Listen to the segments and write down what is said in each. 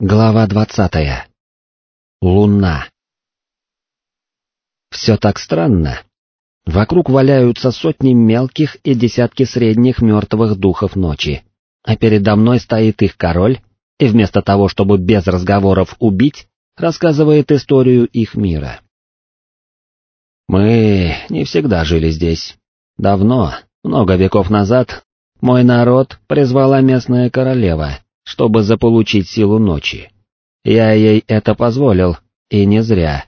Глава двадцатая. Луна. Все так странно. Вокруг валяются сотни мелких и десятки средних мертвых духов ночи, а передо мной стоит их король, и вместо того, чтобы без разговоров убить, рассказывает историю их мира. Мы не всегда жили здесь. Давно, много веков назад, мой народ призвала местная королева, чтобы заполучить силу ночи. Я ей это позволил, и не зря.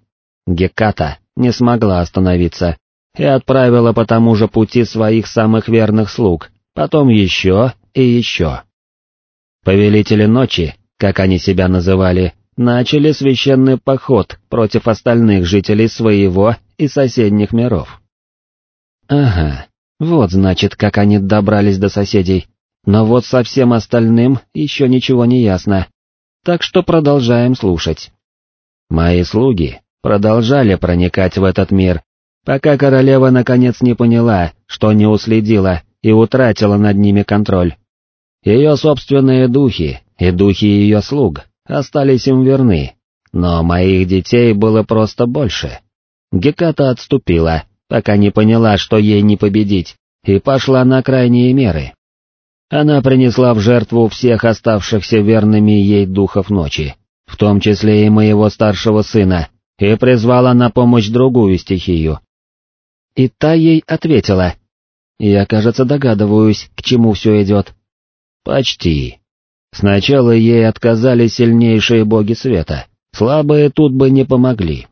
Геката не смогла остановиться и отправила по тому же пути своих самых верных слуг, потом еще и еще. Повелители ночи, как они себя называли, начали священный поход против остальных жителей своего и соседних миров. Ага, вот значит, как они добрались до соседей. Но вот со всем остальным еще ничего не ясно, так что продолжаем слушать. Мои слуги продолжали проникать в этот мир, пока королева наконец не поняла, что не уследила и утратила над ними контроль. Ее собственные духи и духи ее слуг остались им верны, но моих детей было просто больше. Геката отступила, пока не поняла, что ей не победить, и пошла на крайние меры. Она принесла в жертву всех оставшихся верными ей духов ночи, в том числе и моего старшего сына, и призвала на помощь другую стихию. И та ей ответила. Я, кажется, догадываюсь, к чему все идет. Почти. Сначала ей отказали сильнейшие боги света, слабые тут бы не помогли.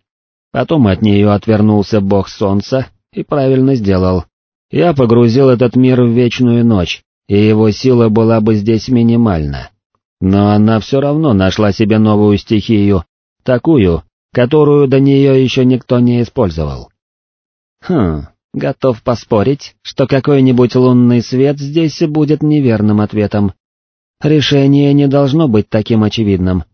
Потом от нее отвернулся бог солнца и правильно сделал. Я погрузил этот мир в вечную ночь, и его сила была бы здесь минимальна. Но она все равно нашла себе новую стихию, такую, которую до нее еще никто не использовал. Хм, готов поспорить, что какой-нибудь лунный свет здесь будет неверным ответом. Решение не должно быть таким очевидным.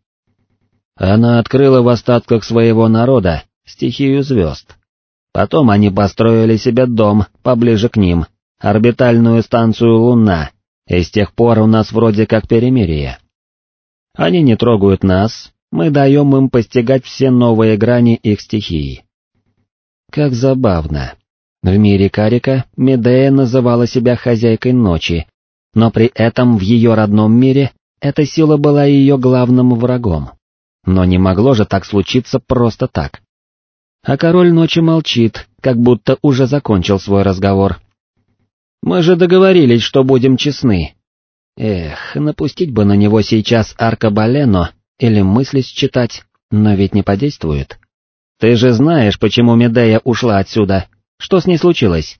Она открыла в остатках своего народа стихию звезд. Потом они построили себе дом поближе к ним, орбитальную станцию Луна, и с тех пор у нас вроде как перемирие. Они не трогают нас, мы даем им постигать все новые грани их стихии. Как забавно. В мире Карика Медея называла себя хозяйкой ночи, но при этом в ее родном мире эта сила была ее главным врагом. Но не могло же так случиться просто так. А король ночи молчит, как будто уже закончил свой разговор. Мы же договорились, что будем честны. Эх, напустить бы на него сейчас аркабалено или мысли считать, но ведь не подействует. Ты же знаешь, почему Медея ушла отсюда. Что с ней случилось?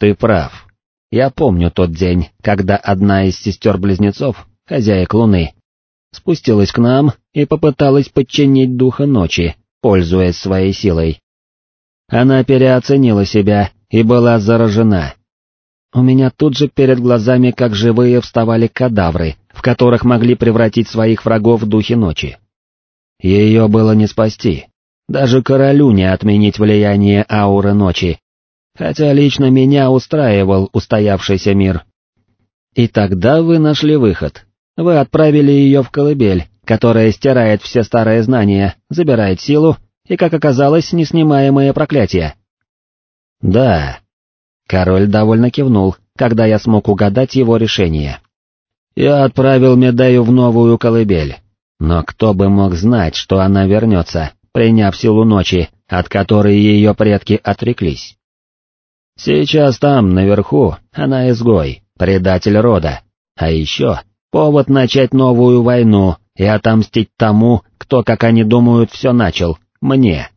Ты прав. Я помню тот день, когда одна из сестер-близнецов, хозяек Луны, спустилась к нам и попыталась подчинить духа ночи, пользуясь своей силой. Она переоценила себя и была заражена, у меня тут же перед глазами как живые вставали кадавры, в которых могли превратить своих врагов в духи ночи. Ее было не спасти, даже королю не отменить влияние ауры ночи, хотя лично меня устраивал устоявшийся мир. И тогда вы нашли выход. Вы отправили ее в колыбель, которая стирает все старые знания, забирает силу и, как оказалось, неснимаемое проклятие. Да, Король довольно кивнул, когда я смог угадать его решение. Я отправил Медею в новую колыбель, но кто бы мог знать, что она вернется, приняв силу ночи, от которой ее предки отреклись. Сейчас там, наверху, она изгой, предатель рода, а еще повод начать новую войну и отомстить тому, кто, как они думают, все начал, мне.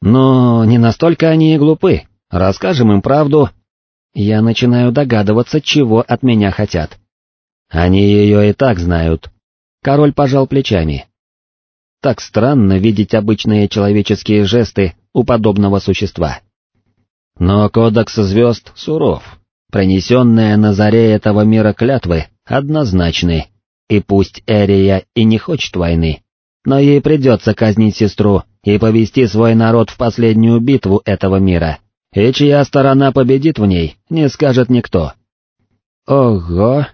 Но не настолько они и глупы, Расскажем им правду. Я начинаю догадываться, чего от меня хотят. Они ее и так знают. Король пожал плечами. Так странно видеть обычные человеческие жесты у подобного существа. Но кодекс звезд суров, принесенные на заре этого мира клятвы, однозначны, и пусть Эрия и не хочет войны, но ей придется казнить сестру и повести свой народ в последнюю битву этого мира, и чья сторона победит в ней, не скажет никто. Ого!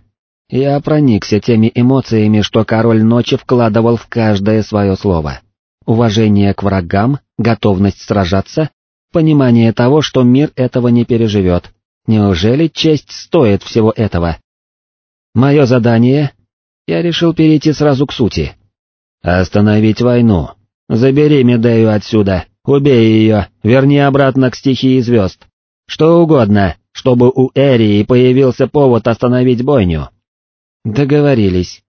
Я проникся теми эмоциями, что король ночи вкладывал в каждое свое слово. Уважение к врагам, готовность сражаться, понимание того, что мир этого не переживет. Неужели честь стоит всего этого? Мое задание... Я решил перейти сразу к сути. Остановить войну. Забери Медею отсюда, убей ее, верни обратно к стихии звезд. Что угодно, чтобы у Эрии появился повод остановить бойню. Договорились.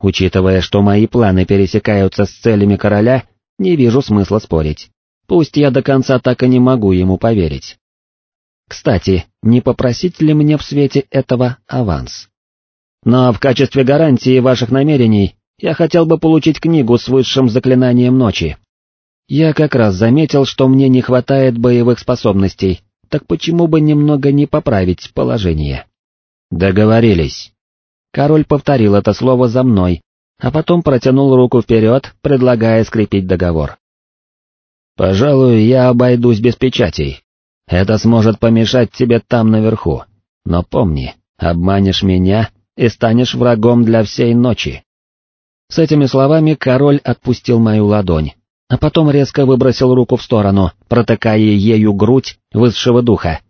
Учитывая, что мои планы пересекаются с целями короля, не вижу смысла спорить. Пусть я до конца так и не могу ему поверить. Кстати, не попросить ли мне в свете этого аванс? Но в качестве гарантии ваших намерений я хотел бы получить книгу с высшим заклинанием ночи. Я как раз заметил, что мне не хватает боевых способностей, так почему бы немного не поправить положение? Договорились. Король повторил это слово за мной, а потом протянул руку вперед, предлагая скрепить договор. «Пожалуй, я обойдусь без печатей. Это сможет помешать тебе там наверху. Но помни, обманешь меня и станешь врагом для всей ночи». С этими словами король отпустил мою ладонь, а потом резко выбросил руку в сторону, протыкая ею грудь высшего духа.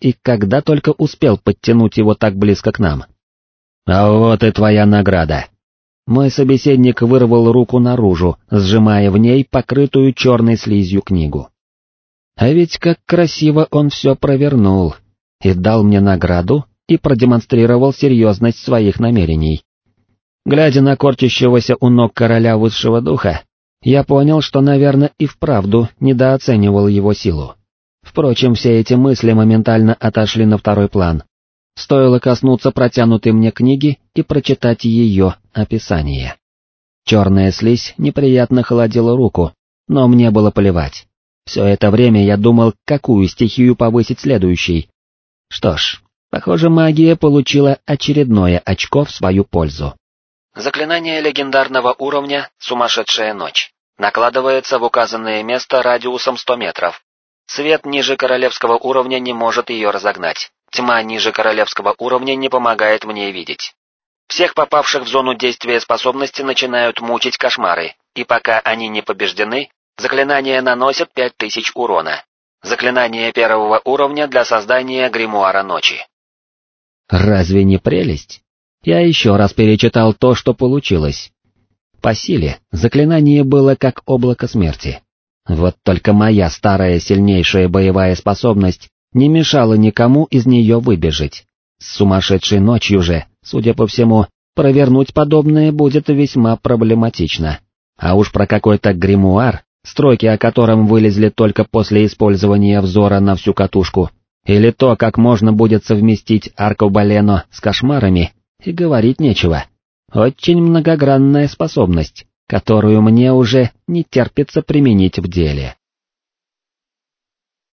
И когда только успел подтянуть его так близко к нам. «А вот и твоя награда!» Мой собеседник вырвал руку наружу, сжимая в ней покрытую черной слизью книгу. А ведь как красиво он все провернул, и дал мне награду, и продемонстрировал серьезность своих намерений. Глядя на корчащегося у ног короля высшего духа, я понял, что, наверное, и вправду недооценивал его силу. Впрочем, все эти мысли моментально отошли на второй план, Стоило коснуться протянутой мне книги и прочитать ее описание. Черная слизь неприятно холодила руку, но мне было плевать. Все это время я думал, какую стихию повысить следующей. Что ж, похоже, магия получила очередное очко в свою пользу. Заклинание легендарного уровня «Сумасшедшая ночь» накладывается в указанное место радиусом 100 метров. Свет ниже королевского уровня не может ее разогнать. Тьма ниже королевского уровня не помогает мне видеть. Всех попавших в зону действия способности начинают мучить кошмары, и пока они не побеждены, заклинание наносит 5000 урона. Заклинание первого уровня для создания гримуара ночи. Разве не прелесть? Я еще раз перечитал то, что получилось. По силе заклинание было как облако смерти. Вот только моя старая сильнейшая боевая способность не мешало никому из нее выбежать. С сумасшедшей ночью же, судя по всему, провернуть подобное будет весьма проблематично. А уж про какой-то гримуар, строки о котором вылезли только после использования взора на всю катушку, или то, как можно будет совместить аркобалено с кошмарами, и говорить нечего. Очень многогранная способность, которую мне уже не терпится применить в деле.